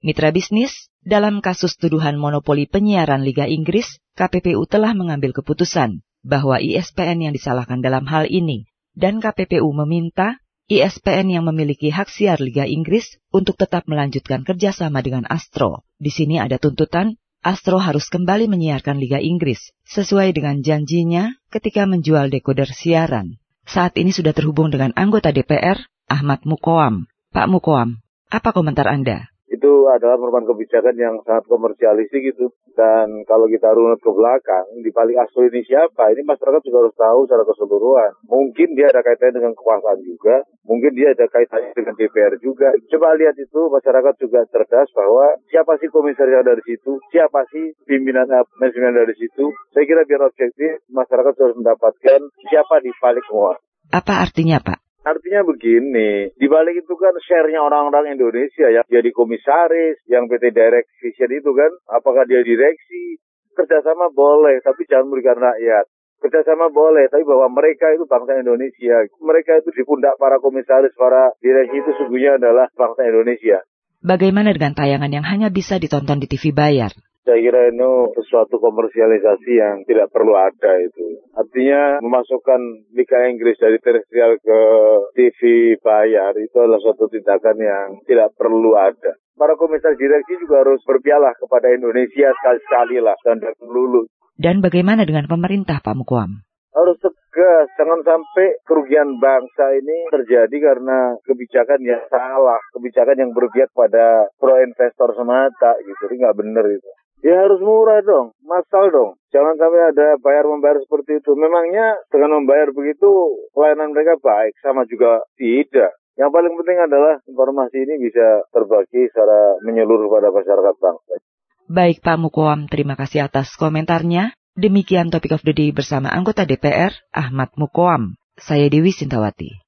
Mitra bisnis, dalam kasus tuduhan monopoli penyiaran Liga Inggris, KPPU telah mengambil keputusan bahwa ISPN yang disalahkan dalam hal ini, dan KPPU meminta ISPN yang memiliki hak siar Liga Inggris untuk tetap melanjutkan kerjasama dengan Astro. Di sini ada tuntutan Astro harus kembali menyiarkan Liga Inggris sesuai dengan janjinya ketika menjual dekoder siaran. Saat ini sudah terhubung dengan anggota DPR, Ahmad Mukoam. Pak Mukoam, apa komentar Anda? Itu adalah merupakan kebijakan yang sangat komersialistik gitu. Dan kalau kita runut ke belakang, di balik Astro ini siapa? Ini masyarakat juga harus tahu secara keseluruhan. Mungkin dia ada kaitannya dengan kekuasaan juga, mungkin dia ada kaitannya dengan DPR juga. Coba lihat itu, masyarakat juga cerdas bahwa siapa sih komisaris yang ada di situ, siapa sih pimpinan eh, manajemen dari situ. Saya kira biar objektif, masyarakat harus mendapatkan siapa di balik semua. Apa artinya Pak? Artinya begini, di balik itu kan share-nya orang-orang Indonesia yang jadi komisaris, yang PT Direct Vision itu kan, apakah dia direksi, kerjasama boleh, tapi jangan merugikan rakyat. Kerjasama boleh, tapi bahwa mereka itu bangsa Indonesia. Mereka itu di pundak para komisaris, para direksi itu sungguhnya adalah bangsa Indonesia. Bagaimana dengan tayangan yang hanya bisa ditonton di TV bayar? Saya kira ini sesuatu komersialisasi yang tidak perlu ada itu. Artinya memasukkan Liga Inggris dari terestrial ke TV bayar itu adalah suatu tindakan yang tidak perlu ada. Para komisaris direksi juga harus berpialah kepada Indonesia sekali-sekali lah dan melulu. Dan bagaimana dengan pemerintah Pak Mukwam? Harus tegas, jangan sampai kerugian bangsa ini terjadi karena kebijakan yang salah, kebijakan yang berpihak pada pro investor semata gitu, ini nggak benar itu. Ya harus murah dong, masal dong. Jangan sampai ada bayar-membayar seperti itu. Memangnya dengan membayar begitu pelayanan mereka baik, sama juga tidak. Yang paling penting adalah informasi ini bisa terbagi secara menyeluruh pada masyarakat bangsa. Baik Pak Mukoam, terima kasih atas komentarnya. Demikian topik of the day bersama anggota DPR, Ahmad Mukoam. Saya Dewi Sintawati.